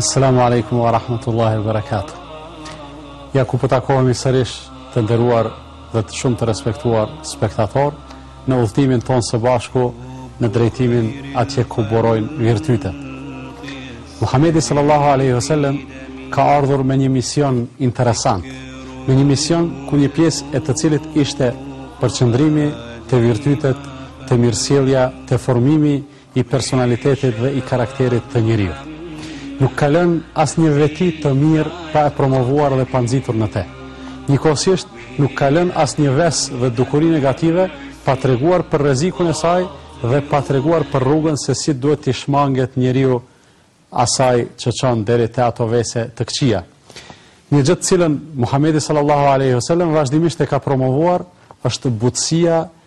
Assalamu alaikum wa rahmatullahi wa barakatuh. Ja ku po takohemi sërish të nderuar dhe shumë të respektuar spektator në udhëtimin tonë së bashku në drejtimin atje ku burojnë virtytet. Muhamedi sallallahu alaihi wasallam ka ardhur me një mision interesant, me një mision ku një pjesë e të cilit ishte përqendrimi te virtytet te mirësjellja, te formimi i personalitetit dhe i karakterit të njeriut. Nuk ka lënë asnjë veti të mirë pa e promovuar dhe pa nxitur në te. Njëkohësisht nuk ka lënë asnjë ves dhe dukuri negative pa treguar për rrezikun e saj dhe pa treguar për rrugën se si duhet të shmanget njeriu asaj që çon deri te ato vese të këqija. Një gjë të cilën Muhamedi sallallahu alaihi wasallam vazhdimisht e ka promovuar është butësia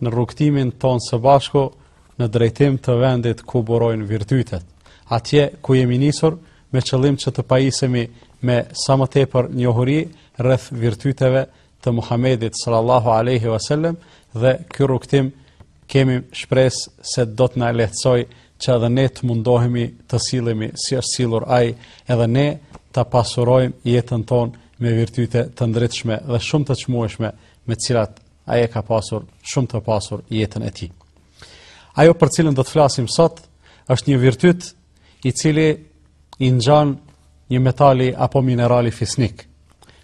në rrugëtimin tonë së bashku në drejtim të vendit ku burojnë virtytet. Atje ku jemi nisur me qëllim që të pajisemi me sa më tepër njohuri rreth virtyteve të Muhamedit sallallahu alaihi wasallam dhe ky rrugëtim kemi shpresë se do të na lehtësoj që edhe ne të mundohemi të sillemi si është sillur ai, edhe ne ta pasurojmë jetën tonë me virtyte të ndritshme dhe shumë të çmueshme me të cilat Ai e ka pasur shumë të pasur jetën e tij. Ajo për cilën do të flasim sot është një virtyt i cili i ngjan një metali apo minerali fisnik,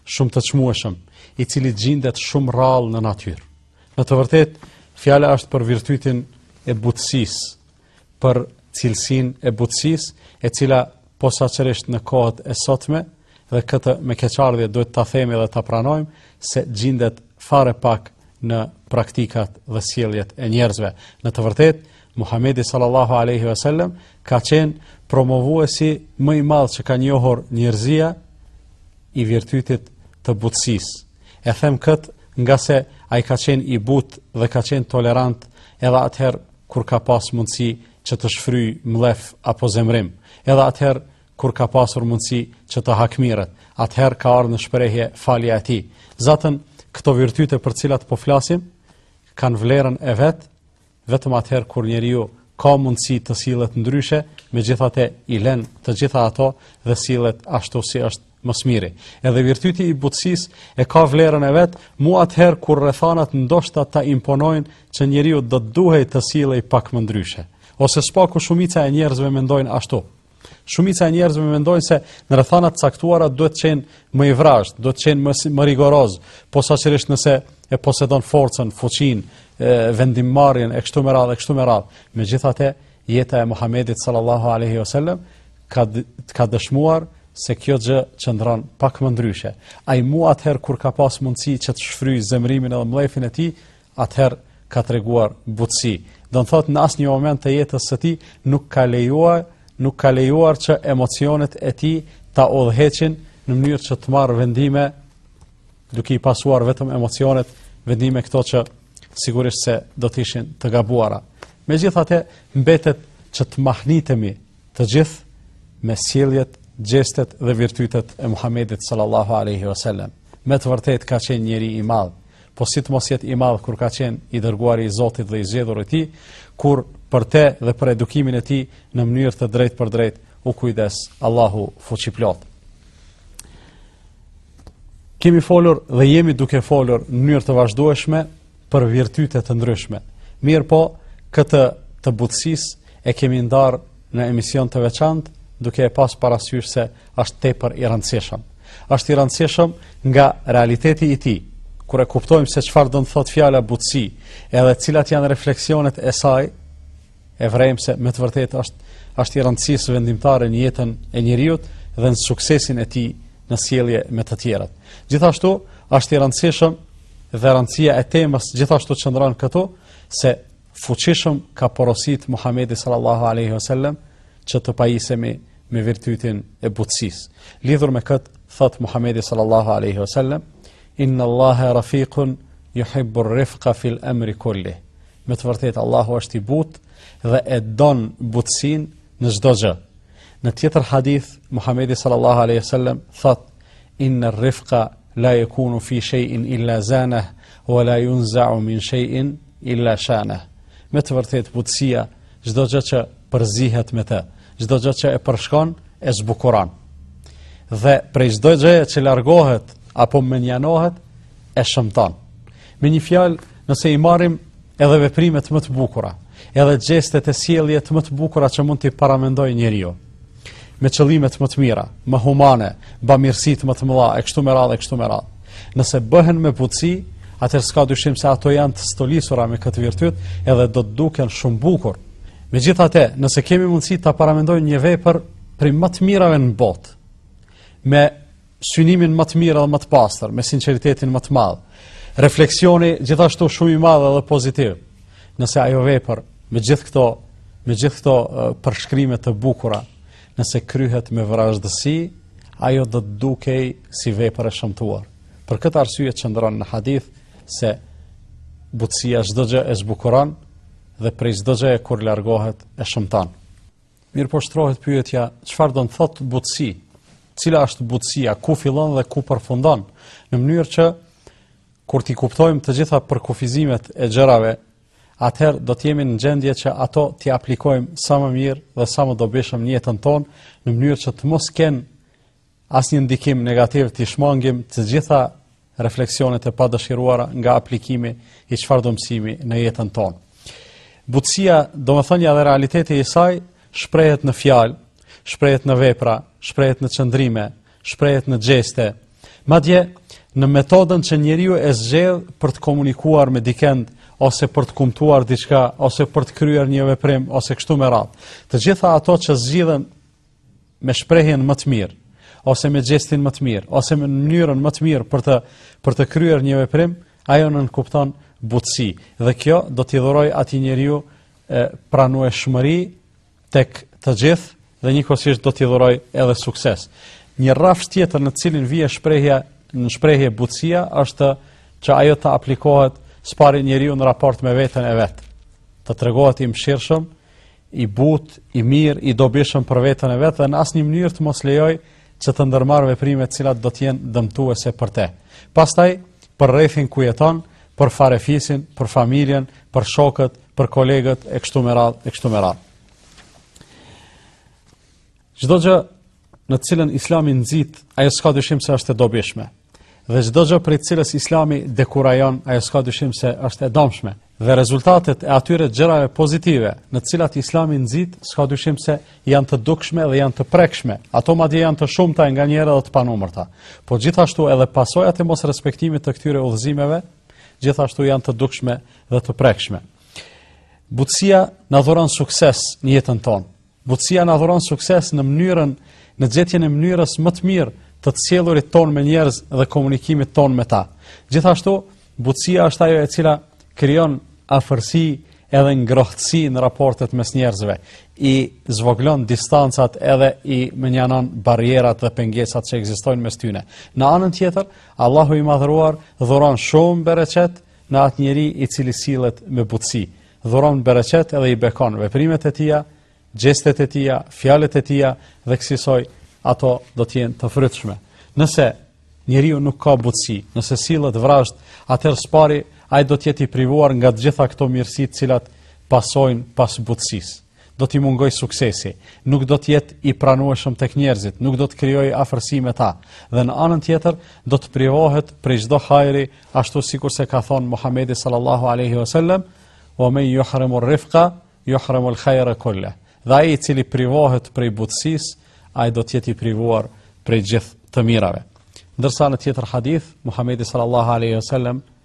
shumë të çmueshëm, i cili gjindet shumë rrallë në natyrë. Në të vërtetë, fjala është për virtytin e butësisë, për cilësinë e butësisë, e cila posaçërisht në kohët e sotme dhe këtë me keqardhje duhet ta themi dhe ta pranojmë se gjindet fare pak në praktikat dhe sjelljet e njerëzve. Në të vërtetë, Muhamedi sallallahu alaihi wasallam ka qenë promovuesi më i madh që ka njohur njerëzia i virtytit të butësisë. E them këtë ngase ai ka qenë i butë dhe ka qenë tolerant edhe atëherë kur ka pas mundësi që të shfryjë mllef apo zemrim, edhe atëherë kur ka pasur mundësi që të hakmirret, atëherë ka ardhur në shprehje falja e tij. Zaten këto virtyte për të cilat po flasim kanë vlerën e vet vetëm atëherë kur njeriu ka mundësi të sillet ndryshe, megjithatë i lën të gjitha ato dhe sillet ashtu si është mësmiri. Edhe virtyti i butësisë e ka vlerën e vet, mu atëherë kur rrethanat ndoshta ta imponojnë që njeriu do të duhej të sillej pak më ndryshe. Ose s'paku shumica e njerëzve mendojnë ashtu. Shumica e njerëzve mendojnë se në rrethana të caktuara duhet të qenë më i vrazhdë, duhet të qenë më më rigoroz, posaçërisht nëse e posedon forcën, fuqinë, vendimmarrjen e kështu me radhë e kështu me radhë. Megjithatë, Jeta e Muhamedit sallallahu alaihi wasallam ka ka dëshmuar se kjo gjë qëndron pak më ndryshe. Ai mu atëherë kur ka pas mundësi që të shfryjë zemrimin edhe mllefin e tij, atëherë ka treguar butësi. Do të thotë në asnjë moment të jetës së tij nuk ka lejuar, nuk ka lejuar që emocionet e tij ta udhëheqin në mënyrë që të marrë vendime duke i pasuar vetëm emocionet, vendime këto që sigurisht se do të ishin të gabuara. Megjithatë, mbetet që të mahnitemi të gjithë me sjelljet, gjestet dhe virtytet e Muhamedit sallallahu alaihi wasallam. Me të vërtetë ka qenë njeri i madh, po si të mos jetë i madh kur ka qenë i dërguari i Zotit dhe i zgjedhur i tij, kur për te dhe për edukimin e tij në mënyrë të drejtpërdrejtë u kujdes Allahu fuqiplotë. Kemi folur dhe jemi duke folur në mënyrë të vazhdueshme për virtyte të ndryshme. Mirëpo, këtë të butësisë e kemi ndarë në emision të veçantë, duke e pas parasysh se është tepër i rëndësishëm. është i rëndësishëm nga realiteti i tij, kur e kuptojmë se çfarë don të thotë fjala butësi, edhe cilat janë refleksionet e saj, E vrejmë se me të vërtetë është është i rëndësisë vendimtare në jetën e njeriut dhe në suksesin e tij në sjellje me të tjerët. Gjithashtu është i rëndësishëm dhe rëndësia e temës gjithashtu qëndron këtu se fuqishëm ka porosit Muhamedi sallallahu alaihi wasallam që të pajisemi me virtytin e butësisë. Lidhur me këtë thotë Muhamedi sallallahu alaihi wasallam inna Allaha rafiqun yuhibbu ar-rifqa fil amri kulli. Me të vërtetë Allahu është i butë dhe e don butësinë në çdo gjë. Në tjetër hadith Muhamedi sallallahu alaihi wasallam thotë inna rifqa la yakunu fi shay'in illa zana wa la yunza'u min shay'in illa shana. Me të vërtetë butësia çdo gjë që përzihet me të, çdo gjë që e përshkon e zbukuron. Dhe prej çdo gjëje që largohet apo menjanohet e shëmton. Me një fjalë, nëse i marrim edhe veprimet më të bukura, edhe gjestet e sjelljet më të bukura që mund të paramendojë njeriu, me qëllimet më të mira, më humane, bamirësitë më të mëdha, e kështu me radhë, e kështu me radhë. Nëse bëhen me butësi, atëherë s'ka dyshim se ato janë të stolisura me këtë virtyt, edhe do të duken shumë bukur. Megjithatë, nëse kemi mundësi të paramendojmë një vepër prej më të mirave në botë, me synimin më të mirë dhe më të pastër, me sinqeritetin më të madh. Refleksioni gjithashtu shumë i madh dhe pozitiv. Nëse ajo vepër me gjithë këto me gjithë këto përshkrime të bukura, nëse kryhet me vrazhdësi, ajo do të dukej si vepër e shëmtuar. Për këtë arsye qëndron në hadith se butësia çdo gjë e zbukuron dhe prej çdo gjëje kur largohet e shëmton. Mirëpo shtrohet pyetja, çfarë do me thënë butësi? Cila është butësia? Ku fillon dhe ku përfundon? Në mënyrë që, kur t'i kuptojmë të gjitha përkufizimet e gjërave, atëherë do t'jemi në gjendje që ato t'i aplikojmë sa më mirë dhe sa më dobishëm në jetën tonë, në mënyrë që të mos kenë asnjë ndikim negativ t'i shmangim të gjitha refleksionet e padëshiruara nga aplikimi i çfarëdo mësimi në jetën tonë. Butësia, domethënia dhe realiteti i saj, shprehet në fjalë, shprehet në vepra, shprehet në qëndrime, shprehet në gjeste, madje në metodën që njeriu e zgjedh për të komunikuar me dikend, ose për të kumtuar diçka, ose për të kryer një veprim, ose kështu me radhë. Të gjitha ato që zgjidhen me shprehjen më të mirë ose me gjestin më të mirë ose me mënyrën më të mirë për të për të kryer një veprim, ajo nënkupton butësi dhe kjo do t'i dhurojë atij njeriu pranueshmëri tek të gjithë dhe njëkohësisht do t'i dhurojë edhe sukses. Një rrafsh tjetër në të cilin vjen shprehja në shprehje butësia është që ajo të aplikohet së pari njeriu në raport me veten e vet. Të tregohet i mëshirshëm, i butë, i mirë, i dobishëm për veten e vet dhe në asnjë mënyrë të mos lejojë që të ndërmarrë veprime të cilat do t'jenë dëmtuese për te. Pastaj, për rrethin ku jeton, për farefisin, për familjen, për shokët, për kolegët, e kështu me radhë, e kështu me radhë. Çdo gjë në të cilën islami nxit, ajo s'ka dyshim se është e dobishme. Dhe çdo gjë prej së cilës islami dekurajon, ajo s'ka dyshim se është e dëmshme. Dhe rezultatet e atyre gjërave pozitive në të cilat Islami nxit, s'ka dyshim se janë të dukshme dhe janë të prekshme. Ato madje janë të shumta e nganjëherë edhe të panumërta. Por gjithashtu edhe pasojat e mosrespektimit të këtyre udhëzimeve gjithashtu janë të dukshme dhe të prekshme. Butësia na dhuron sukses në jetën tonë. Butësia na dhuron sukses në mënyrën në gjetjen e mënyrës më të mirë të të sjellurit tonë me njerëz dhe komunikimit tonë me ta. Gjithashtu, butësia është ajo e cila krijon afërsi edhe ngrohtësi në raportet mes njerëzve, i zvogëlon distancat edhe i mënjanon barrierat dhe pengesat që ekzistojnë mes tyne. Në anën tjetër, Allahu i madhëruar dhuron shumë bereqet në atë njeri i cili sillet me butësi. dhuron bereqet edhe i bekon veprimet e tija, gjestet e tija, fjalët e tija dhe kësisoj ato do të jenë të frytshme. Nëse njeriu nuk ka butësi, nëse sillet vrazhdë, atëherë së pari ai do të jetë i privuar nga të gjitha këto mirësi të cilat pasojnë pas butësisë. do t'i mungojë suksesi, nuk do të jetë i pranueshëm tek njerëzit, nuk do të krijojë afërsi me ta. Dhe në anën tjetër, do të privohet prej çdo hajri, ashtu sikurse ka thënë Muhamedi sallallahu alaihi wasallam, "Wa man yuhramu ar-rifqa, yuhramu al-khayra kullahu." Dhe ai i cili privohet prej butësisë, ai do të jetë i privuar prej gjithë të mirave. Ndërsa në tjetër hadith, Muhamedi sallallahu alaihi wasallam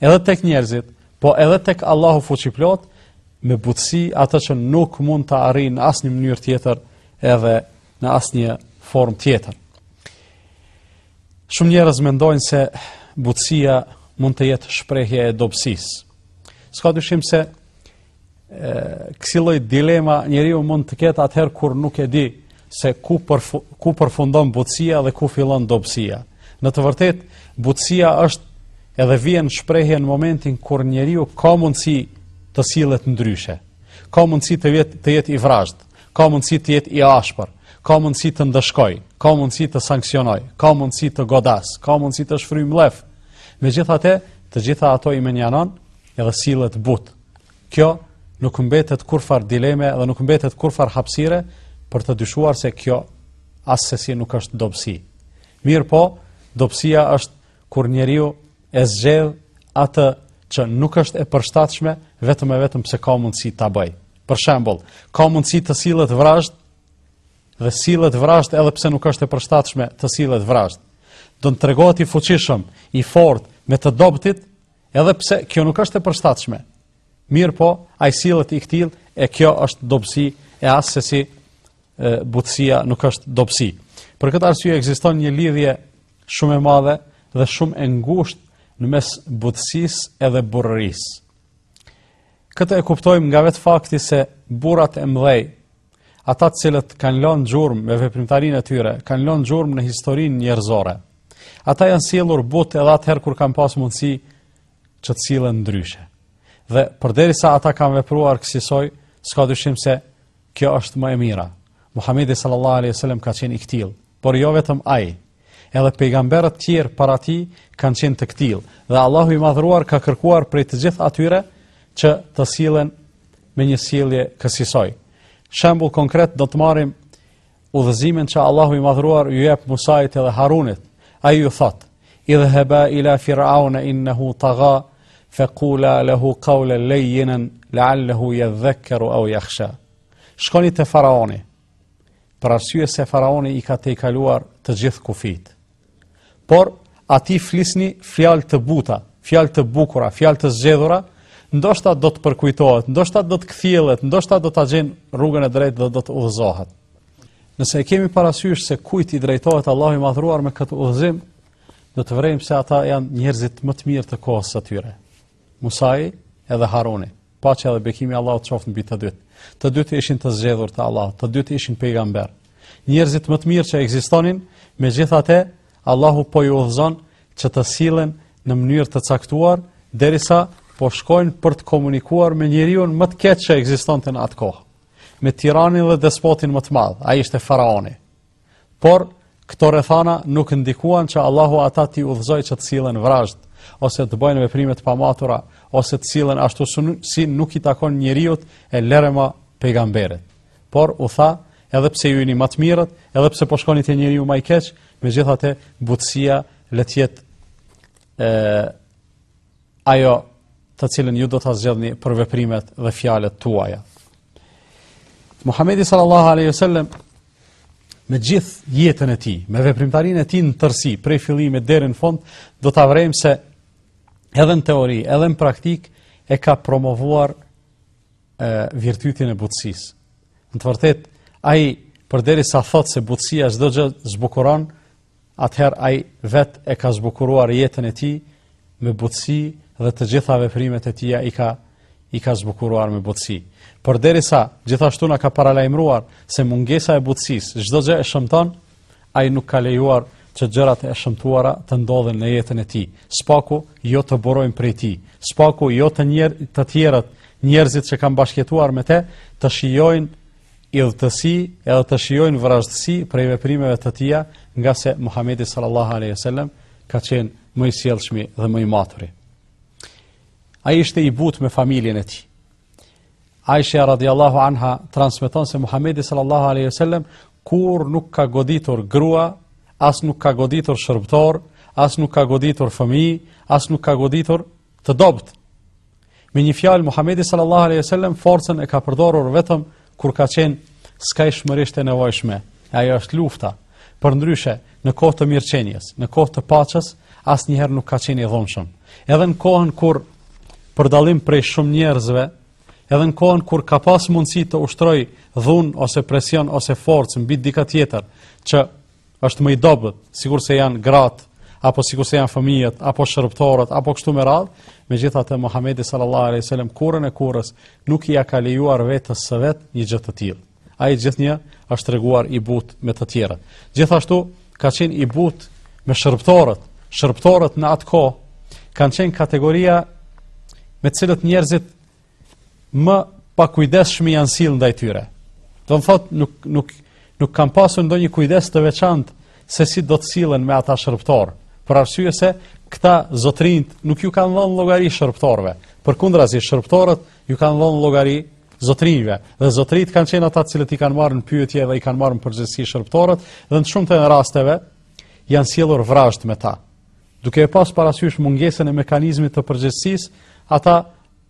edhe tek njerëzit, po edhe tek Allahu fuqiplotë, me butësi atë që nuk mund ta arrijë në asnjë mënyrë tjetër, edhe në asnjë formë tjetër. Shumë njerëz mendojnë se butësia mund të jetë shprehje e dobësisë. S'ka dyshim se Kësilloj dilema njeriu mund të ketë atëherë kur nuk e di se ku përfu, ku përfundon butësia dhe ku fillon dobësia. Në të vërtetë, butësia është edhe vjen në shprehje në momentin kur njeriu ka mundësi të sillet ndryshe. Ka mundësi të jetë të jetë i vrazhdë, ka mundësi të jetë i ashpër, ka mundësi të ndëshkojë, ka mundësi të sanksionojë, ka mundësi të godasë, ka mundësi të shfryjë mllef. Megjithatë, të gjitha ato i mënjanon edhe sillet butë. Kjo nuk mbetet kurrfarë dileme dhe nuk mbetet kurrfarë hapësire për të dyshuar se kjo assesi nuk është dobësi. Mirëpo, dobësia është kur njeriu e zgjedh atë që nuk është e përshtatshme vetëm e vetëm pse ka mundësi ta bëjë. Për shembull, ka mundësi të sillet vrazhdë dhe sillet vrazhdë edhe pse nuk është e përshtatshme të sillet vrazhdë. Do të tregohet i fuqishëm, i fortë me të dobëtit Edhe pse kjo nuk është e përshtatshme. Mirëpo, ai sillet i këtillë e kjo është dobësi e assesi butësia nuk është dobësi. Për këtë arsye ekziston një lidhje shumë e madhe dhe shumë e ngushtë në mes butësisë edhe burrërisë. Këtë e kuptojmë nga vetë fakti se burrat e mëdhej, ata të cilët kanë lon gjurmë me veprimtarinë e tyre, kanë lon gjurmë në historinë njerëzore. Ata janë sjellur butë edhe atëherë kur kanë pas mundësi që të sillen ndryshe. Dhe përderisa ata kanë vepruar kësisoj, s'ka dyshim se kjo është më e mira. Muhamedi sallallahu alaihi wasallam ka qenë i ktillë, por jo vetëm ai, Edhe pejgamberët tjerë para tij kanë qenë të ktillë, dhe Allahu i madhruar ka kërkuar prej të gjithë atyre që të sillen me një sjellje kësisoj. Shembull konkret do të marrim udhëzimin që Allahu i madhruar iu jep Musait edhe Harunit. Ai iu thotë, idhheba ila firaune innehu taga, fe kula lehu kaule lejjinen, leallehu jedhekkeru au jahsha. Shkoni te faraoni, për arsye se faraoni i ka tejkaluar të gjithë kufijtë. Por atij flisni fjalë të buta, fjalë të bukura, fjalë të zgjedhura, ndoshta do të përkujtohet, ndoshta do të kthjellet, ndoshta do ta gjejë rrugën e drejtë dhe do të udhëzohet. Nëse e kemi parasysh se kujt i drejtohet Allahu i madhruar me këtë udhëzim, do të vërejmë se ata janë njerëzit më të mirë të kohës së tyre. Musai edhe Haruni. Paqja dhe bekimi i Allahut qoftë mbi të dytë. Të dytë ishin të zgjedhur të Allahut, të dytë ishin pejgamberë. Njerëzit më të mirë që ekzistonin, megjithatë Allahu po i udhëzon që të sillen në mënyrë të caktuar derisa po shkojnë për të komunikuar me njeriun më të keq që ekzistonte në atë kohë, me tiranin dhe despotin më të madh, ai ishte faraoni. Por këto rrethana nuk ndikuan që Allahu ata t'i udhëzojë që të sillen vrazhdë ose të bëjnë veprime të pamatura ose të sillen ashtu si nuk i takon njeriut e lëre ma pejgamberit. Por u tha, edhe pse ju jeni ma të mirët, edhe pse po shkoni te njeriu ma i keq, megjithatë butësia le të jetë ë ajo të cilën ju do ta zgjidhni për veprimet dhe fjalët tuaja. Muhamedi sallallahu alaihi wasallam me gjithë jetën e tij, me veprimtarinë e tij në tërësi, prej fillimit deri në fund, do ta vrejmë se edhe në teori, edhe në praktikë e ka promovuar e virtytin e butësisë. Në të vërtetë, ai përderisa thotë se butësia çdo gjë zbukuron, atëherë ai vetë e ka zbukuruar jetën e tij me butësi dhe të gjitha veprimet e tija i ka i ka zbukuruar me butësi. Përderisa gjithashtu na ka paralajmëruar se mungesa e butësisë çdo gjë e shëmton, ai nuk ka lejuar që gjërat e shëmtuara të ndodhin në jetën e tij. Së paku jo të burojnë prej tij. Së paku jo të njerë të tjerët, njerëzit që kanë bashkëjetuar me te, të shijojnë idhtësi edhe të shijojnë vrazhdësi prej veprimeve të tija nga se Muhammedi sallallahu aleyhi sallam ka qenë më i sjellshmi dhe më i maturi. Ai ishte i butë me familjen e tij. Aisha radiallahu anha transmeton se Muhammedi sallallahu aleyhi sallam kurrë nuk ka goditur grua, as nuk ka goditur shërbëtor, as nuk ka goditur fëmijë, as nuk ka goditur të dobët. Me një fjalë Muhamedi sallallahu alaihi wasallam forcën e ka përdorur vetëm kur ka qenë skajshmërisht e nevojshme. Ajo është lufta. Përndryshe, në kohë të mirëqenies, në kohë të paqes, asnjëherë nuk ka qenë i dhunshëm. Edhe në kohën kur për dallim prej shumë njerëzve, edhe në kohën kur ka pas mundësi të ushtrojë dhunë ose presion ose forcë mbi dikë tjetër që është më i dobët, sikurse janë gratë, apo sikurse janë fëmijët, apo shërbëtorët, apo kështu me radhë, megjithatë Muhammedi sallallahu aleyhi sallam, kurrën e kurrës, nuk ia ka lejuar vetes së vet një gjë të tillë. Ai gjithnjë është treguar i butë me të tjerët. Gjithashtu, ka qenë i butë me shërbëtorët. Shërbëtorët në atë kohë, kanë qenë kategoria me cilët njerëzit më pakujdesshëm janë sjell ndaj tyre. Do të thotë nuk nuk nuk kanë pasur ndonjë kujdes të veçantë se si do të sillen me ata shërbëtorë, për arsye se këta zotrinj nuk ju kanë dhënë llogari shërbëtorëve. Përkundrazi shërbëtorët ju kanë dhënë llogari zotrinjve dhe zotrit kanë qenë ata të cilët i kanë marrë në pyetje dhe i kanë marrë në përgjegjësi shërbëtorët dhe në shumë të rasteve janë sjellur vrazhdë me ta. Duke e pas parasysh mungesën e mekanizmit të përgjegjësisë, ata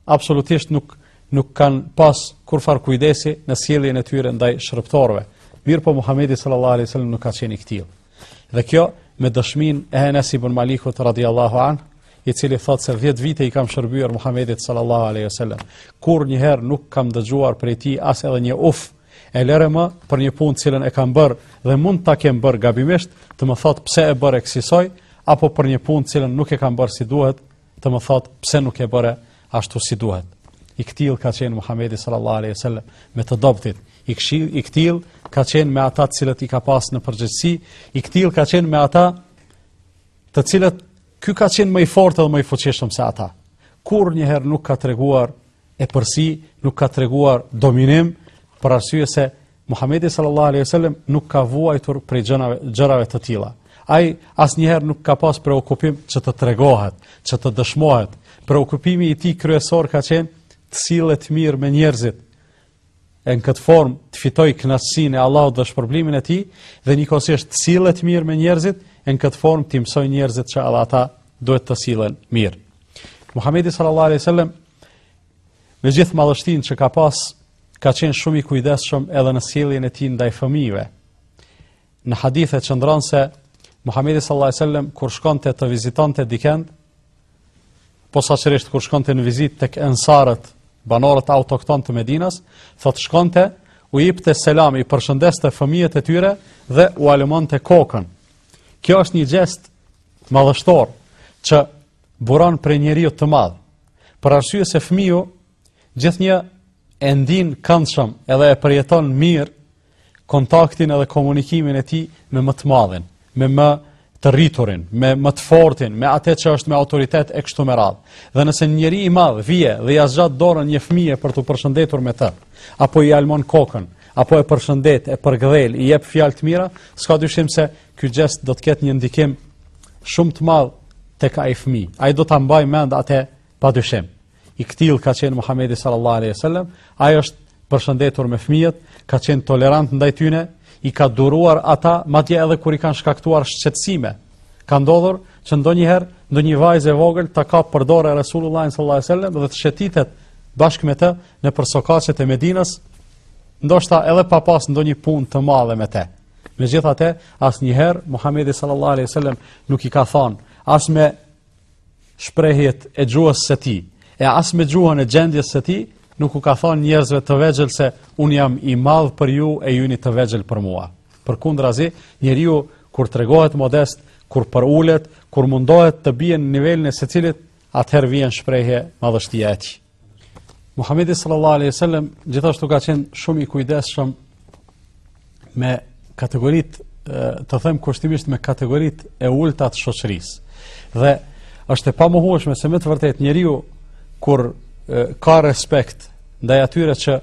absolutisht nuk nuk kanë pas kurrfarë kujdesi në sjelljen e tyre ndaj shërbëtorëve. Mirëpo Muhamedi sallallahu alaihi wasallam nuk ka qenë i këtillë. Dhe kjo me dëshminë e Enes ibn Malikut radiallahu anh, i cili thotë se 10 vite i kam shërbyer Muhamedit sallallahu alaihi wasallam. Kurrnjëherë nuk kam dëgjuar prej tij as edhe një uf, e lëre më për një punë cilën e kam bërë dhe mund ta kem bërë gabimisht, të më thotë pse e bëre kësisoj, apo për një punë cilën nuk e kam bërë si duhet, të më thotë pse nuk e bëre ashtu si duhet. I këtillë ka qenë Muhamedi sallallahu alaihi wasallam me të dobtit. I këshill i këtillë ka qenë me ata të cilët i ka pas në përgjegjësi, i këtillë ka qenë me ata të cilët ky ka qenë më i fortë dhe më i fuqishëm se ata. Kurrnjëherë nuk ka treguar epërsi, nuk ka treguar dominim, për arsye se Muhamedi sallallahu alaihi wasallam nuk ka vuajtur prej gjërave gjërave të tilla. Ai asnjëherë nuk ka pas preokupim që të tregohet, që të dëshmohet. Preokupimi i tij kryesor ka qenë të sillet mirë me njerëzit. E në këtë formë të fitojë kënaqësinë e Allahut dhe shpërblimin e tij dhe njëkohësisht të sillet mirë me njerëzit, e në këtë formë t'i mësojë njerëzit që edhe ata duhet të sillen mirë. Muhamedi sallallahu alaihi wasallam Me gjithë madhështinë që ka pas, ka qenë shumë i kujdesshëm edhe në sjelljen e tij ndaj fëmijëve. Në hadithe qëndron se Muhamedi sallallahu alajhi wasallam kur shkonte të vizitonte dikend, posaçërisht kur shkonte në vizitë tek ensarët, banorët autokton të Medinës, thotë shkonte, u jepte selam, i përshëndeste fëmijët e tyre dhe ua lëmonte kokën. Kjo është një gjest madhështor që buron prej njeriut të madh. Për arsye se fëmiu gjithnjë e ndin këndshëm edhe e përjeton mirë kontaktin edhe komunikimin e tij me më të madhin, me më të rriturin, me më të fortin, me atë që është me autoritet e kështu me radhë. Dhe nëse një njeri i madh vije dhe ia zgjat dorën një fëmije për t'u përshëndetur me të, apo ia lmon kokën, apo e përshëndet, e përgdhel, i jep fjalë të mira, s'ka dyshim se Ky gjest do të ketë një ndikim shumë të madh tek ai fëmijë. Ai do ta mbajë mend atë pa dyshim. I ktill ka qenë Muhamedi sallallahu alaihi wasallam, ai është përshëndetur me fëmijët, ka qenë tolerant ndaj tyre, i ka duruar ata madje edhe kur i kanë shkaktuar shqetësime. Ka ndodhur që ndonjëherë ndonjë vajzë e vogël ta kap për dore Resulullah sallallahu alaihi wasallam dhe të shetitet bashkë me të nëpër sokaqet e Medinës, ndoshta edhe pa pas ndonjë punë të madhe me të. Megjithatë, asnjëherë Muhamedi sallallahu alaihi wasallam nuk i ka thonë as me shprehjet e gjuhës së tij, e as me gjuhën e gjendjes së tij, nuk u ka thonë njerëzve të vegjël se unë jam i madh për ju e ju jeni të vegjël për mua. Përkundrazi, njeriu kur tregohet modest, kur përulet, kur mundohet të bie në nivelin e secilit, atëherë vjen në shprehje madhështia e tij. Muhamedi sallallahu alaihi wasallam gjithashtu ka qenë shumë i kujdesshëm me kategoritë, të them kushtimisht me kategoritë e ulta të shoqërisë. Dhe është e pamohueshme se me të vërtetë njeriu kur ka respekt ndaj atyre që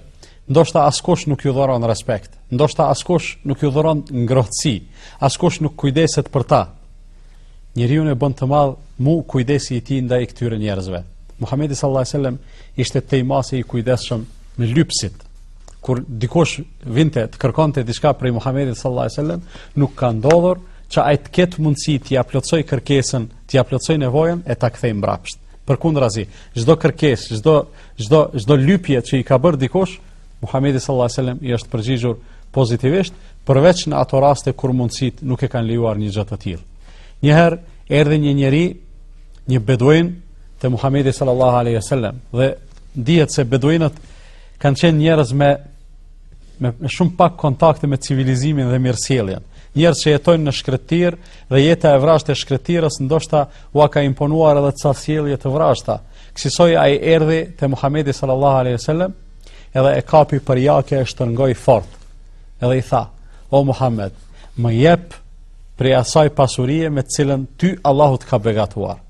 ndoshta askush nuk iu dhuron respekt, ndoshta askush nuk iu dhuron ngrohtësi, askush nuk kujdeset për ta. njeriun e bën të madh mu kujdesi i tij ndaj këtyre njerëzve. Muhamedi sallallahu alaihi wasallam ishte tej mase i kujdesshëm me lypsit. Kur dikush vinte të kërkonte diçka prej Muhamedit sallallahu alaihi wasallam, nuk ka ndodhur që ai të ketë mundësi t'ia plotësojë kërkesën, t'ia plotësojë nevojën e ta kthejë mbrapsht. Përkundrazi, çdo kërkesë, çdo çdo çdo lypje që i ka bërë dikush, Muhamedi sallallahu alaihi wasallam i është përgjigjur pozitivisht, përveç në ato raste kur mundësitë nuk e kanë lejuar një gjë të tillë. Një herë erdhi një njeri, një beduin te Muhamedi sallallahu alaihi wasallam dhe dihet se beduinët kanë qenë njerëz me me, me shumë pak kontakte me civilizimin dhe mirësjelljen. Njerëz që jetojnë në shkretëtirë dhe jeta e vrazhdë e shkretëtirës ndoshta ua ka imponuar edhe ca sjellje të vrazhda. Kësisoj ai erdhi te Muhamedi sallallahu alaihi wasallam edhe e kapi për jake e shtrëngoi fort, edhe i tha, o Muhammed, më jep prej asaj pasurie me të cilën ty Allahu të ka begatuar.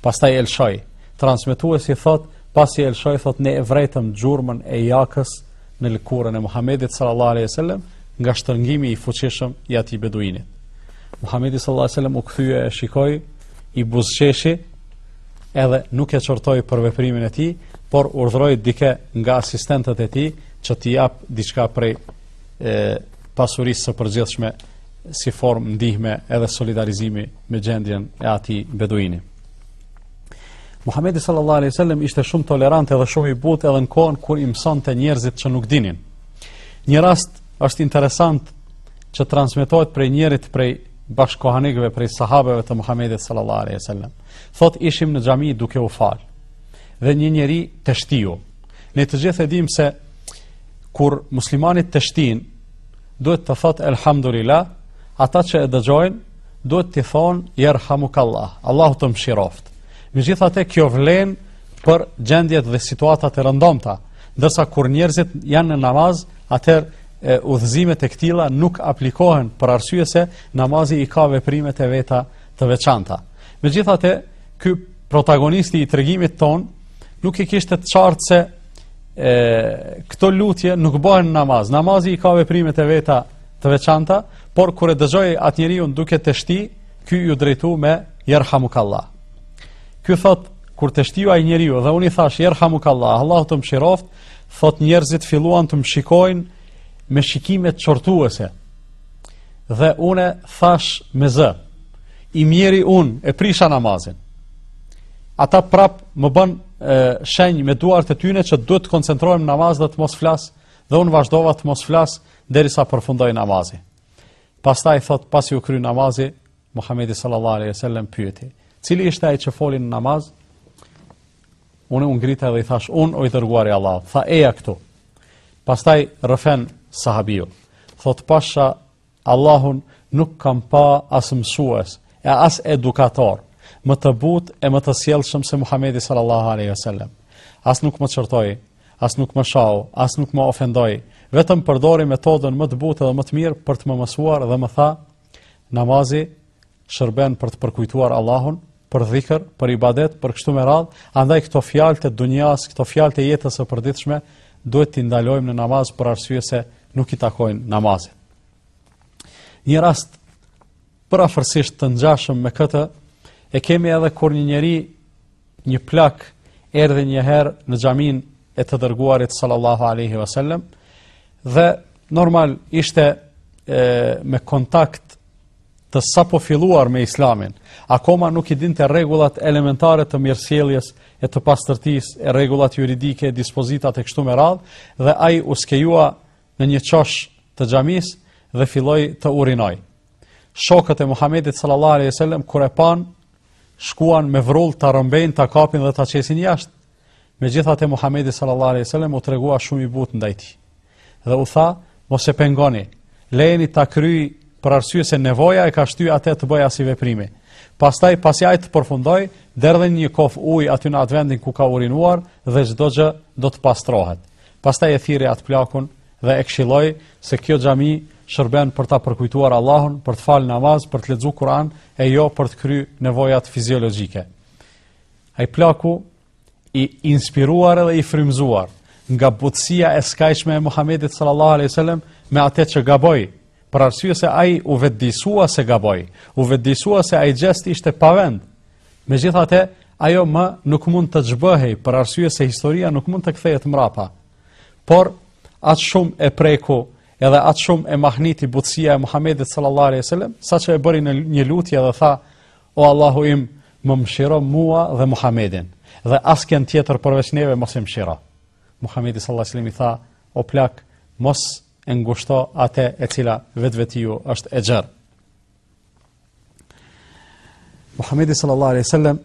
Pastaj e lëshoi, transmetuesi thotë, pasi e lëshoi thotë ne e vërejtëm gjurmën e jakës në lëkurën e Muhammedit sallallahu alaihi wasallam nga shtrëngimi i fuqishëm i atij beduinit. Muhammedi sallallahu alaihi wasallam u kthye e shikoi i buzëqeshi edhe nuk e qortoi për veprimin e tij, por urdhëroi dikë nga asistentët e tij që t'i japë diçka prej e pasurisë së përgjithshme si formë ndihme edhe solidarizimi me gjendjen e atij beduini. Muhamedi sallallahu alaihi wasallam ishte shumë tolerant edhe shumë i butë edhe në kohën kur i mësonte njerëzit që nuk dinin. Një rast është interesant që transmetohet prej njërit prej bashkëkohanikëve prej sahabeve të Muhamedit sallallahu alaihi wasallam. Thotë ishim në xhami duke u fal. Dhe një njeri teshtiu. Ne të gjithë e dimë se kur muslimani teshtin, duhet të thotë elhamdulillah, ata që e dëgjojnë, duhet t'i thonë jerhamukallah, Allahu të mëshiroftë. Megjithatë kjo vlen për gjendjet dhe situatat e rëndomta, ndërsa kur njerëzit janë në namaz, atëherë udhëzimet e këtilla nuk aplikohen për arsye se namazi i ka veprimet e veta të veçanta. Megjithatë, ky protagonisti i tregimit tonë nuk e kishte të qartë se e, këto lutje nuk bëhen në namaz. Namazi i ka veprimet e veta të veçanta, por kur e dëgjoi atë njeriu duke teshti, ky iu drejtu me jerhamukallah. Ky thotë kur teshtiu ai njeriu dhe unë i thashë jerhamukallah, Allahu të mëshiroftë, thotë njerëzit filluan të më shikojnë me shikime qortuese. Dhe unë thashë me zë, i mjeri unë e prisha namazin. Ata prapë më bënë shenjë me duart e tyne që duhet të koncentrohem në namaz dhe të mos flas, dhe unë vazhdova të mos flas derisa përfundoi namazi. Pastaj thotë pasi u kry namazi, Muhamedi sallallahu alaihi wasallam pyeti, cili ishte ai që foli në namaz? Unë u ngrita dhe i thashë, unë o i dërguari i Allahut. Tha eja këtu. Pastaj rrëfen sahabiu. Thotë pasha Allahun nuk kam pa as mësues e as edukator më të butë e më të sjellshëm se Muhamedi sallallahu alaihi wasallam. As nuk më qortoi, as nuk më shau, as nuk më ofendoi, vetëm përdori metodën më të butë dhe më të mirë për të më mësuar dhe më tha, Namazi shërben për të përkujtuar Allahun, për dhikër, për ibadet, për kështu me radhë, andaj këto fjalët e dunjasë, këto fjalët e jetës së përditshme duhet t'i ndalojmë në namaz për arsye se nuk i takojnë namazit. Një rast përafërsisht të ngjashëm me këtë e kemi edhe kur një njeri një plak erdhi një herë në xhaminë e të dërguarit sallallahu alaihi wasallam dhe normal ishte e, me kontakt të sapofilluar me islamin, akoma nuk i dinte rregullat elementare të mirësjelljes e të pastërtisë, e rregullat juridike, dispozitat e kështu me radhë dhe ai u skajua në një qosh të xhamisë dhe filloi të urinojë. Shokët e Muhamedit sallallahu alaihi wasallam kur e panë shkuan me vrull ta rrëmbejnë ta kapin dhe ta qesin jashtë. Megjithatë Muhamedi sallallahu alaihi wasallam u tregua shumë i butë ndaj tij. Dhe u tha, mos e pengoni, lejeni ta kryejë për arsye se nevoja e ka shtyë atë të bëjë asi veprime. Pastaj pasi ai të përfundojë, derdhni një kofë ujë aty në atë vendin ku ka urinuar dhe çdo gjë do të pastrohet. Pastaj e thirri atë plakun dhe e këshilloi se kjo xhami shërben për ta përkujtuar Allahun, për të falë namaz, për të lexuar Kur'an e jo për të kryer nevojat fiziologjike. Ai plaku i inspiruar edhe i frymëzuar nga butësia e skajshme e Muhamedit sallallahu alaihi wasallam me atë që gaboi Për arsye se ai u vetëdijsua se gaboi, u vetëdijsua se ai gjest ishte pa vend. Megjithatë, ajo më nuk mund të zhbëhej për arsye se historia nuk mund të kthehet mbrapa. Por aq shumë e preku edhe aq shumë e mahniti butësia e Muhamedit sallallahu alaihi wasallam, saqë e bëri një lutje dhe tha: O Allahu im, më mëshiro mua dhe Muhamedin dhe askënd tjetër përveç neve mos e mëshiro. Muhamedi sallallahu alaihi wasallam i tha: O plak, mos e ngushto atë e cila vetvetiu është e gjerë. Muhamedi sallallahu alaihi wasallam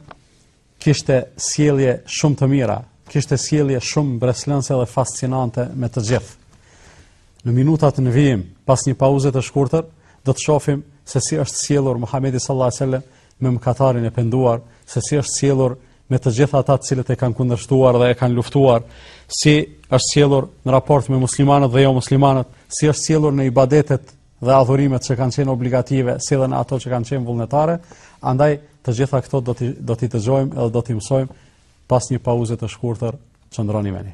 kishte sjellje shumë të mira, kishte sjellje shumë mbresëlënëse dhe fascinante me të gjithë. Në minutat në vijim, pas një pauze të shkurtër, do të shohim se si është sjellur Muhamedi sallallahu alaihi wasallam me mëkatarin e penduar, se si është sjellur me të gjithë ata të cilët e kanë kundërshtuar dhe e kanë luftuar, si është sjellur në raport me muslimanët dhe jo muslimanët, si është sjellur në ibadetet dhe adhurimet që kanë qenë obligative, si dhe në ato që kanë qenë vullnetare, andaj të gjitha këto do t'i do t'i dëgjojmë edhe do t'i mësojmë pas një pauze të shkurtër qëndroni me ne.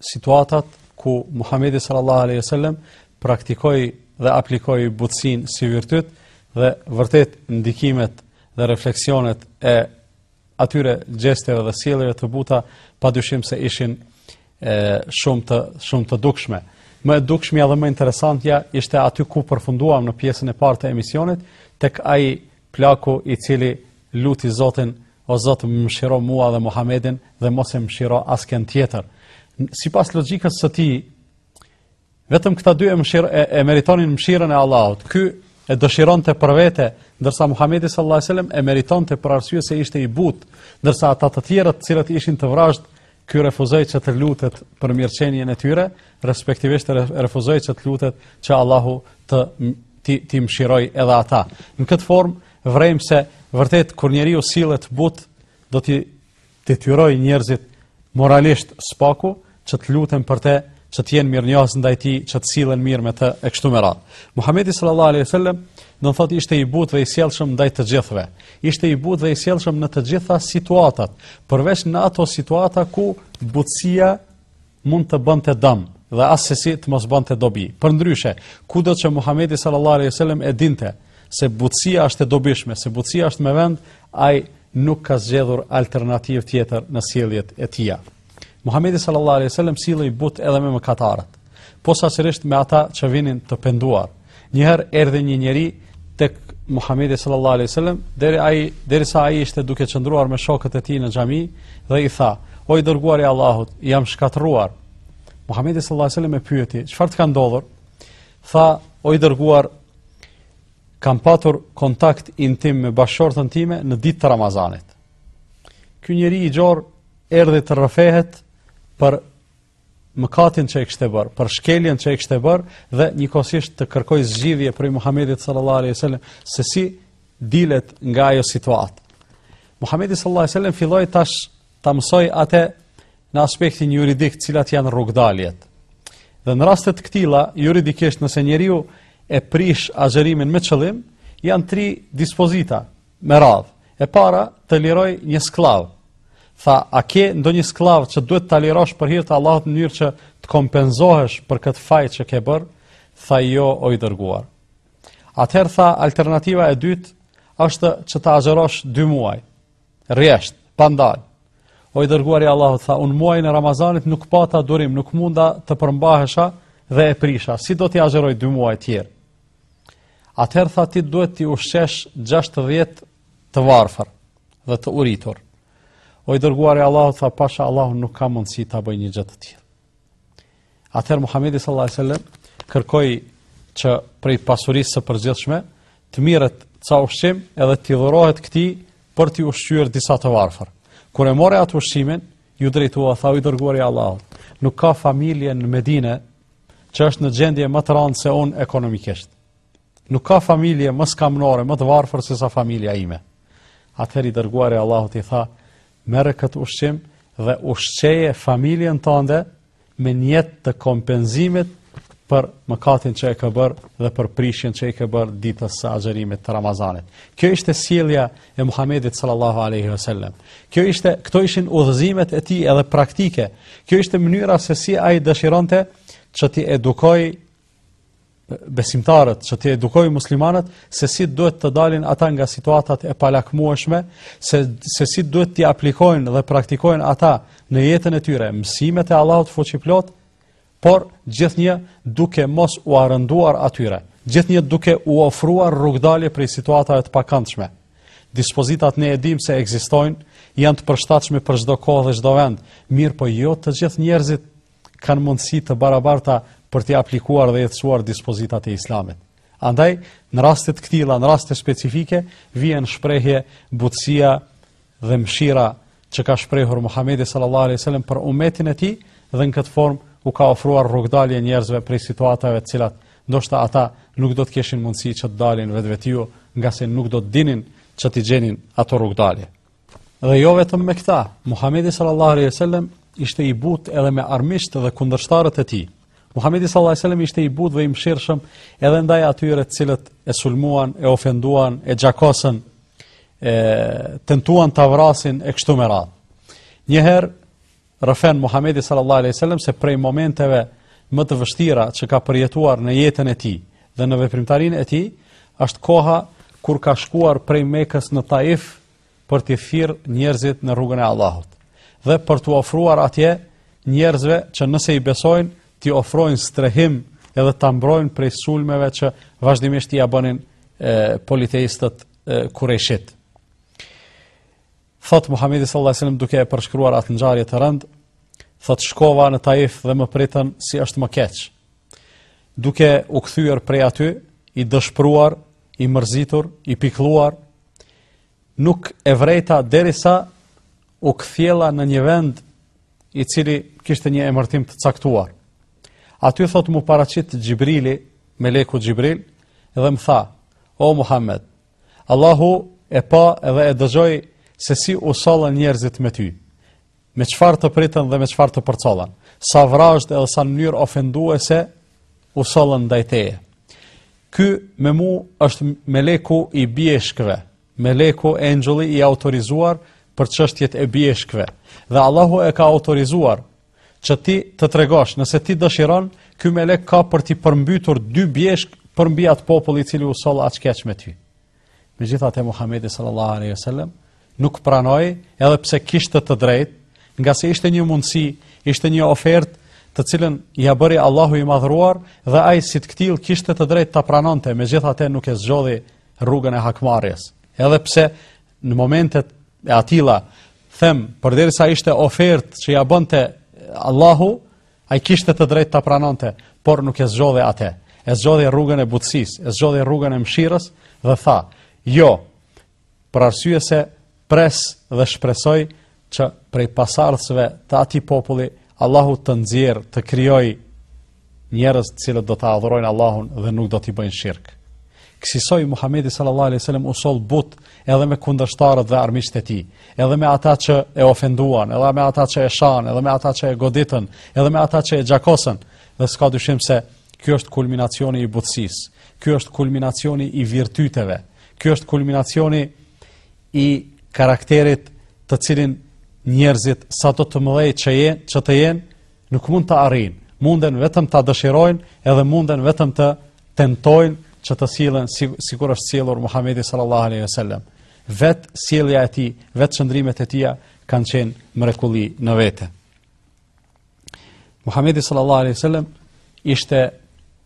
situatat ku Muhamedi sallallahu alaihi wasallam praktikoi dhe aplikoi butësinë si virtyt dhe vërtet ndikimet dhe refleksionet e atyre gjesteve dhe sjelljeve të buta padyshim se ishin e shumë të shumë të dukshme. Më e dukshmja dhe më interesantja ishte aty ku përfunduam në pjesën e parë të emisionit tek ai Plaku i cili luti Zotin, o Zot më mëshiro mua dhe Muhamedin dhe mos e mëshiro askënd tjetër. Sipas logjikës së tij, vetëm këta dy e mëshirë e, e meritonin mëshirën e Allahut. Ky e dëshironte për vete, ndërsa Muhamedi sallallahu alajhi wasallam e meritonte për arsye se ishte i butë, ndërsa ata të tjerët, të cilët ishin të vrazhdë, Ky refuzoi që të lutet për mirëqenien e tyre, respektivisht refuzoi që të lutet që Allahu të t'i t'i mëshirojë edhe ata. Në këtë formë vërejmë se vërtet kur njeriu sillet butë do t'i detyrojë njerëzit moralisht së paku që të luten për te që të jenë mirënjohës ndaj tij që të sillen mirë me të e kështu me radhë. Muhamedi sallallahu alaihi wasallam do të thotë ishte i butë dhe i sjellshëm ndaj të gjithëve. Ishte i butë dhe i sjellshëm në të gjitha situatat, përveç në ato situata ku butësia mund të bënte dëm dhe assesi të mos bënte dobi. Përndryshe, kudo që Muhamedi sallallahu alaihi wasallam e dinte se butësia është e dobishme, se butësia është me vend, ai nuk ka zgjedhur alternativë tjetër në sjelljet e tija. Muhamedi sallallahu alaihi wasallam sillej butë edhe me mëkatarët, posaçërisht me ata që vinin të penduar. Njëherë erdhi një njeri tek Muhamedi sallallahu alaihi wasallam, deri ai derisa ai ishte duke qëndruar me shokët e tij në xhami dhe i tha: "O i dërguari i Allahut, jam shkatërruar." Muhamedi sallallahu alaihi wasallam e pyeti: "Çfarë të ka ndodhur?" Tha: "O i dërguar, kam patur kontakt intim me bashkëshortën time në ditë të Ramazanit." Ky njeri i gjor erdhi të rrëfehet për mëkatin që e kishte bërë, për shkeljen që e kishte bërë dhe njëkohësisht të kërkojë zgjidhje prej Muhamedit sallallahu alaihi wasallam se si dilet nga ajo situatë. Muhamedi sallallahu alaihi wasallam filloi tash ta mësojë atë në aspektin juridik, cilat janë rrugëdaljet. Dhe në raste të këtilla, juridikisht nëse njeriu e prish agjerimin me qëllim, janë tri dispozita Me radhë, e para të lirojë një skllav. Tha, a ke ndonjë skllav që duhet ta lirosh për hir të Allahut në mënyrë që të kompenzohesh për këtë faj që ke bërë? Tha, jo, o i dërguar. Atëherë tha, alternativa e dytë është që të agjerosh dy muaj rresht, pa ndalë. O i dërguar i Allahut, tha, unë muajin e Ramazanit nuk pata durim, nuk munda të përmbahesha dhe e prisha. Si do t'i agjeroj dy muaj tjerë? Atëherë tha ti duhet t'i ushqesh 60 të varfër dhe të uritur. O i dërguar i Allahut tha pasha Allahu nuk kam mundësi ta bëj një gjë të tillë. Atëherë Muhamedi sallallahu alaihi wasallam kërkoi që prej pasurisë së përgjithshme të merret ca ushqim edhe t'i dhurohet këtij për t'i ushqyer disa të varfër. Kur e mori atë ushqimin, iu drejtua tha o i dërguari i Allahut, nuk ka familje në Medinë që është në gjendje më të rëndë se unë ekonomikisht. Nuk ka familje më skamnore, më të varfër sesa familja ime. Atëherë i dërguari i Allahut i tha: "Merre këtë ushqim dhe ushqeje familjen tënde me nijet të kompenzimit për mëkatin që e ke bërë dhe për prishjen që i ke bërë ditës së agjërimit të Ramazanit." Kjo ishte sjellja e Muhamedit sallallahu alaihi wasallam. Kjo ishte këto ishin udhëzimet e tij edhe praktike. Kjo ishte mënyra se si ai dëshironte që t'i edukojë besimtarët, që t'i edukojë muslimanët se si duhet të dalin ata nga situatat e palakmueshme, se se si duhet t'i aplikojnë dhe praktikojnë ata në jetën e tyre mësimet e Allahut fuqiplot por gjithnjë duke mos ua rënduar atyre, gjithnjë duke u ofruar rrugëdalje prej situatave të pakëndshme. Dispozitat ne e dimë se ekzistojnë, janë të përshtatshme për çdo kohë dhe çdo vend, mirëpo jo të gjithë njerëzit kanë mundësi të barabarta për t'i aplikuar dhe jetësuar dispozitat e Islamit. Andaj, në raste të këtilla, në raste specifike, vjen në shprehje butësia dhe mëshira që ka shprehur Muhamedi sallallahu alaihi wasallam për umetin e tij dhe në këtë formë u ka ofruar rrugdalje njerëzve prej situatave të cilat ndoshta ata nuk do të kishin mundësi që të dalin vetvetiu, ngase nuk do të dinin që t'i gjenin ato rrugdalje. Dhe jo vetëm me këta, Muhamedi sallallahu alaihi wasallam ishte i butë edhe me armiqtë dhe kundërshtarët e tij. Muhamedi sallallahu alaihi wasallam ishte i butë dhe i mëshirshëm edhe ndaj atyre të cilët e sulmuan, e ofenduan, e gjakosën e tentuan ta vrasin e kështu me radhë. Një herë rrëfen Muhamedi sallallahu alaihi wasallam se prej momenteve më të vështira që ka përjetuar në jetën e tij dhe në veprimtarinë e tij është koha kur ka shkuar prej Mekës në Taif për t'i thirrë njerëzit në rrugën e Allahut dhe për t'u ofruar atje njerëzve që nëse i besojnë t'i ofrojnë strehim edhe ta mbrojnë prej sulmeve që vazhdimisht ia bënin politeistët kurejshit. Thot Muhamedi sallallahu alajhi wasallam duke e përshkruar atë ngjarje të rëndë, thotë shkova në Taif dhe më pritën si është më keq. Duke u kthyer prej aty, i dëshpëruar, i mërzitur, i pikëlluar, nuk e vrejta derisa u kthjella në një vend i cili kishte një emërtim të caktuar. Aty thotë m'u paraqit Xhibrili, meleku Xhibril, dhe më tha, o Muhammed, Allahu e pa edhe e dëgjoi se si u sollën njerëzit me ty, me çfarë të pritën dhe me çfarë të përcollën, sa vrazhdë edhe sa në mënyrë ofenduese u sollën ndaj teje. Ky me mu është meleku i bjeshkëve, Meleku, engjëlli i autorizuar për çështjet e bjeshkëve. Dhe Allahu e ka autorizuar që ti të tregosh, nëse ti dëshiron, ky melek ka për t'i përmbytur dy bjeshkë përmbi atë popull i cili u soll aq keq me ty. Megjithatë Muhamedi sallallahu alaihi wasallam nuk pranoi edhe pse kishte të drejtë, ngase ishte një mundësi, ishte një ofertë të cilën ia bëri Allahu i madhëruar dhe ai si të këtillë kishte të drejtë ta pranonte, megjithatë nuk e zgjodhi rrugën e hakmarrjes. Edhe pse në momentet e atilla them përderisa ishte ofertë që ia bënte Allahu, ai kishte të drejtë ta pranonte, por nuk e zgjodhi atë. E zgjodhi rrugën e butësisë, e zgjodhi rrugën e mëshirës dhe tha: "Jo, për arsye se Pres dhe shpresoj që prej pasardhësve të atij populli Allahu të nxjerrë, të krijojë njerëz të cilët do ta adhurojnë Allahun dhe nuk do t'i bëjnë shirk. Kësisoj Muhamedi sallallahu alaihi wasallam u soll butë edhe me kundërshtarët dhe armiqtë e tij, edhe me ata që e ofenduan, edhe me ata që e shanë, edhe me ata që e goditën, edhe me ata që e gjakosën, dhe s'ka dyshim se ky është kulminacioni i butësisë. Ky është kulminacioni i virtyteve. Ky është kulminacioni i karakterit të cilin njerëzit sado të mëdhenj që jenë, që të jenë, nuk mund ta arrijnë. Munden vetëm ta dëshirojnë, edhe munden vetëm të tentojnë që të sillen si, sikur është sjellur Muhamedi sallallahu alaihi wasallam. Vetë sjellja e tij, vetë qëndrimet e tija kanë qenë mrekulli në vete. Muhamedi sallallahu alaihi wasallam ishte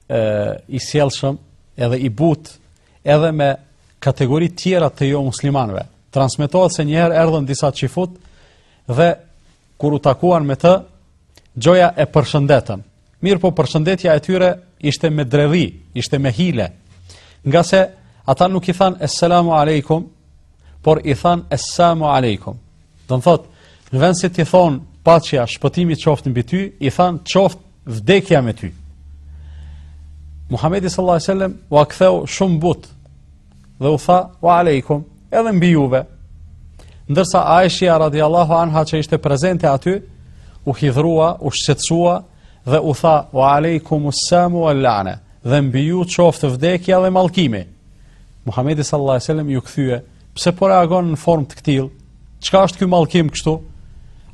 e, i sjellshëm edhe i butë edhe me kategori tjera të jomuslimanëve. Transmetohet se njëherë erdhën disa çifutë dhe kur u takuan me të, gjoja e përshëndetën. Mirëpo përshëndetja e tyre ishte me dredhi, ishte me hile. Ngase ata nuk i thanë Esselamu Aleikum, por i thanë Essamu Aleikum. Do të thotë, në vend se t'i thonë paqja, shpëtimi qoftë mbi ty, i thanë qoftë vdekja mbi ty. Muhamedi sallallahu alaihi wasallam ua ktheu shumë butë dhe u tha wa aleikum edhe mbi juve. Ndërsa Aisha radhiyallahu anha që ishte prezente aty, u hidhrua, u shqetësua dhe u tha wa aleikumus sam wal la'na dhe mbi ju qoftë vdekja dhe mallkimi. Muhamedi sallallahu alaihi wasallam iu kthye Pse po reagon në formë të këtillë? Çka është ky mallkim kështu?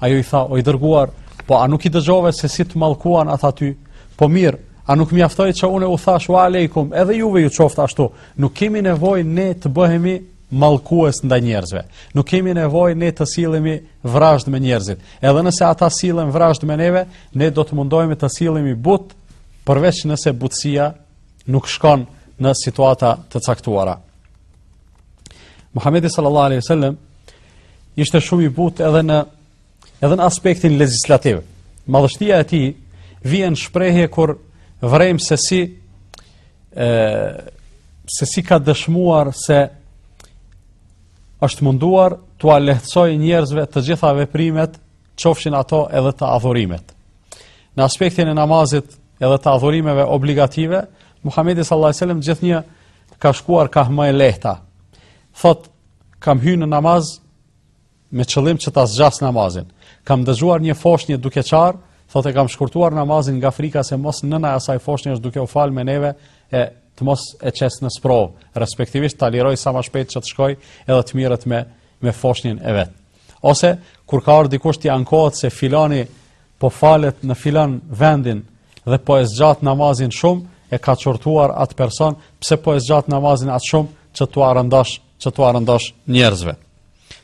Ajo i tha, o i dërguar, po a nuk i dëgjove se si të mallkuan ata ty? Po mirë, a nuk mjaftoi që unë u thashë wa alejkum, edhe juve ju qoftë ashtu. Nuk kemi nevojë ne të bëhemi mallkues ndaj njerëzve. Nuk kemi nevojë ne të sillemi vrazhdë me njerëzit. Edhe nëse ata sillen vrazhdë me neve, ne do të mundohemi të sillemi butë, përveç nëse butësia nuk shkon në situata të caktuara. Muhamedi sallallahu alaihi wasallam ishte shumë i butë edhe në edhe në aspektin legjislativ. Madhështia e tij vjen shprehje kur vërejmë se si ë se si ka dëshmuar se është munduar t'ua lehtësojë njerëzve të gjitha veprimet, qofshin ato edhe të adhurimet. Në aspektin e namazit edhe të adhurimeve obligative, Muhamedi sallallahu alajhi wasallam gjithnjë ka shkuar kah më e lehta. Thotë, kam hy në namaz me qëllim që ta zgjas namazin. Kam dëgjuar një foshnje duke qarë, thotë e kam shkurtuar namazin nga frika se mos nëna e asaj foshnje është duke u falë me neve e të mos e qes në sprovë, respektivisht ta liroj sa më shpejt që të shkojë edhe të merret me, me foshnjen e vet. Ose, kur ka ardhë dikush të ankohet se filani po falet në filan vendin dhe po e zgjat namazin shumë, e ka qortuar atë person, pse po e zgjat namazin atë shumë që t'ua rëndosh, që t'ua rëndosh njerëzve.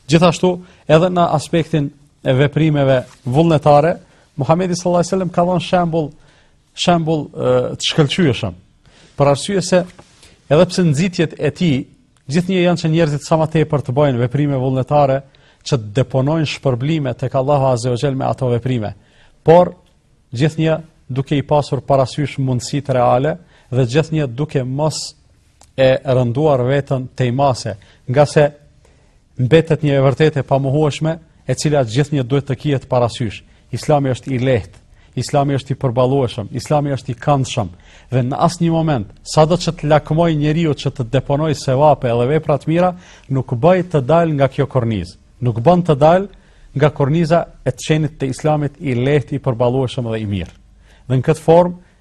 Gjithashtu, edhe në aspektin e veprimeve vullnetare, Muhamedi sallallahu alajhi wasallam ka dhënë shembull shembull të shkëlqyeshëm. Për arsye se edhe pse nxitjet e tij Gjithnjë janë që njerëzit sa më tepër të bëjnë veprime vullnetare që të deponojnë shpërblime tek Allahu Azza wa Jall me ato veprime. Por gjithnjë duke i pasur parasysh mundësitë reale dhe gjithnjë duke mos e rënduar veten tej mase, nga se mbetet një e vërtetë e pamohueshme, e cila gjithnjë duhet të kihet parasysh. Islami është i lehtë, Islami është i përballueshëm, Islami është i këndshëm dhe në asnjë moment, sado që të lakmojë njeriu që të deponojë sevape dhe vepra të mira, nuk bën të dalë nga kjo kornizë. Nuk bën të dalë nga korniza e të qenit të Islamit i lehtë, i përballueshëm dhe i mirë. Dhe në këtë formë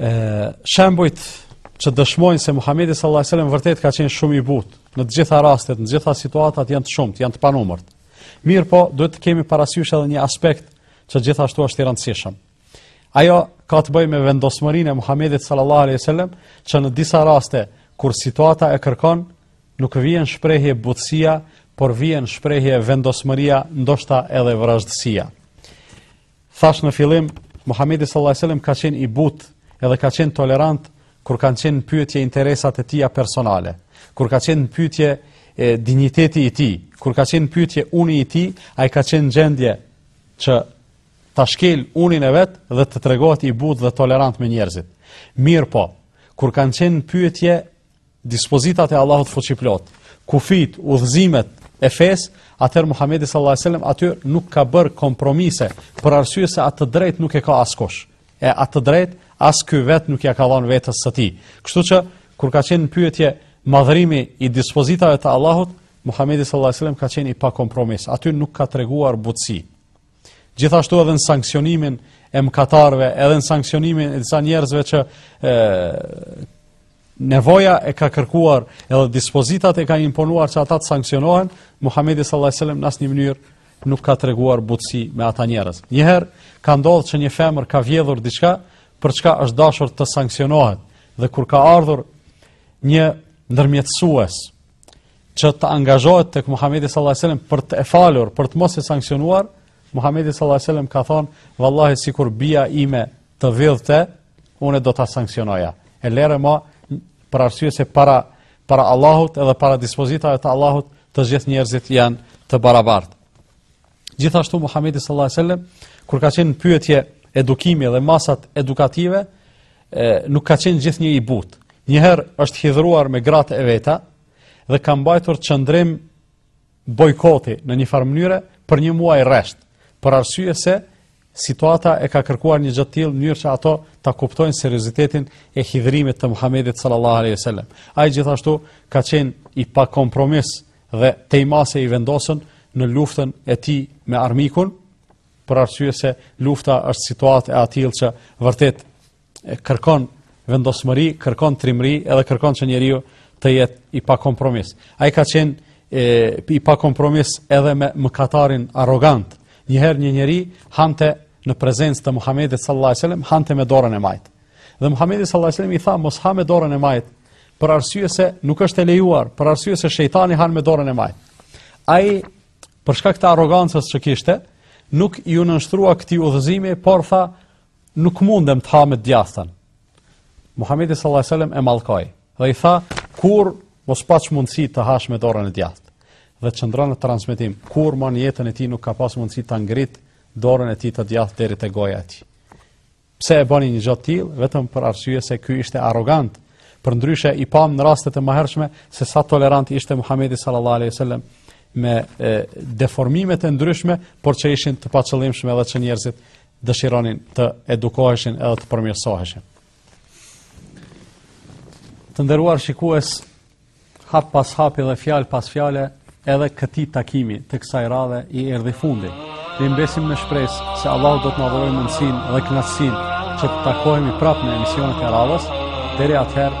E, shembujt që dëshmojnë se Muhamedi sallallahu alajhi wasallam vërtet ka qenë shumë i butë në të gjitha rastet, në të gjitha situatat janë të shumtë, janë të panumërt. Mirëpo, duhet të kemi parasysh edhe një aspekt që gjithashtu është i rëndësishëm. Ajo ka të bëjë me vendosmërinë e Muhamedit sallallahu alaihi wasallam, që në disa raste kur situata e kërkon, nuk vjen në shprehje butësia, por vjen në shprehje vendosmëria, ndoshta edhe vrazhdësia. Thashë në fillim, Muhamedi sallallahu alajhi wasallam ka qenë i butë edhe ka qenë tolerant kur kanë qenë në pyetje interesat e tija personale, kur ka qenë në pyetje e, dinjiteti i tij, kur ka qenë në pyetje uni i tij, ai ka qenë në gjendje që ta shkelë unin e vet dhe të tregohet i butë dhe tolerant me njerëzit. Mirëpo, kur kanë qenë në pyetje dispozitat e Allahut fuqiplotë, kufijtë, udhëzimet e fesë, atëherë Muhamedi sallallahu alajhi wasallam aty nuk ka bërë kompromise për arsye se atë të drejtë nuk e ka askush. E atë të drejtë as ky vetë nuk ia ka dhënë vetes së tij. Kështu që kur ka qenë në pyetje madhërimi i dispozitave të Allahut, Muhamedi sallallahu alajhi wasallam ka qenë i pakompromis. Aty nuk ka treguar butësi. Gjithashtu edhe në sanksionimin e mëkatarëve, edhe në sanksionimin e disa njerëzve që e, nevoja e ka kërkuar edhe dispozitat e ka imponuar që ata të sankcionohen, Muhamedi sallallahu alajhi wasallam në asnjë mënyrë nuk ka treguar butësi me ata njerëz. Njëherë ka ndodhur që një femër ka vjedhur diçka për çka është dashur të sankcionohet dhe kur ka ardhur një ndërmjetësues që të angazhohet tek Muhamedi sallallahu alajhi wasallam për ta falur, për të mos e sanksionuar, Muhamedi sallallahu alajhi wasallam ka thënë, "Vallahi sikur bija ime të vidhte, Unë do ta sanksionoja. E lëre më për arsye se para para Allahut edhe para dispozitave të Allahut të gjithë njerëzit janë të barabartë. Gjithashtu Muhamedi sallallahu alajhi wasallam kur ka qenë në pyetje edukimi dhe masat edukative, e, nuk ka qenë gjithnjë i butë. Njëherë është hidhëruar me gratë e veta dhe ka mbajtur qëndrim bojkoti në një farë mënyre për një muaj rresht, për arsye se situata e ka kërkuar një gjë të tillë në mënyrë që ato ta kuptojnë seriozitetin e hidhërimit të Muhamedit sallallahu alaihi wasallam. Ai gjithashtu ka qenë i pakompromis dhe tejmase i vendosur në luftën e tij me armikun, për arsye se lufta është situatë e atillë që vërtet e kërkon vendosmëri, kërkon trimëri, edhe kërkon që njeriu të jetë i pakompromis. Ai ka qenë e, i pakompromis edhe me mëkatarin arrogant. Një herë një njeri hante në prezencë të Muhamedit sallallahu alajhi wasallam hante me dorën e majtë. Dhe Muhamedi sallallahu alajhi wasallam i tha mos ha me dorën e majtë, për arsye se nuk është e lejuar, për arsye se shejtani han me dorën e majtë. Ai për shkak të arrogancës që kishte, nuk iu nënshtrua këtij udhëzimi, por tha Nuk mundem të ha me djathtën. Muhamedi sallallahu alaihi wasallam e mallkoi dhe i tha, "Kurrë mos paç mundësi të hash me dorën e djathtë." Dhe qëndron në transmetim, kurrë më në jetën e tij nuk ka pas mundësi ta ngrit dorën e tij të djathtë deri te goja e tij. Pse e bëri një gjë të tillë? Vetëm për arsye se ky ishte arrogant. Përndryshe i pamë në raste të mëhershme se sa tolerant ishte Muhamedi sallallahu alaihi wasallam me e, deformime të ndryshme, por që ishin të paqëllimshme edhe që njerëzit dëshironin të edukoheshin edhe të përmirësoheshin. Të nderuar shikues, hap pas hapi dhe fjalë pas fjale, edhe këtij takimi të kësaj radhe i erdhi fundi. Ne mbesim me shpresë se Allahu do të na dhurojë mundësinë dhe kënaqësinë që të takohemi prapë në emisionet e radhës. Deri atëherë,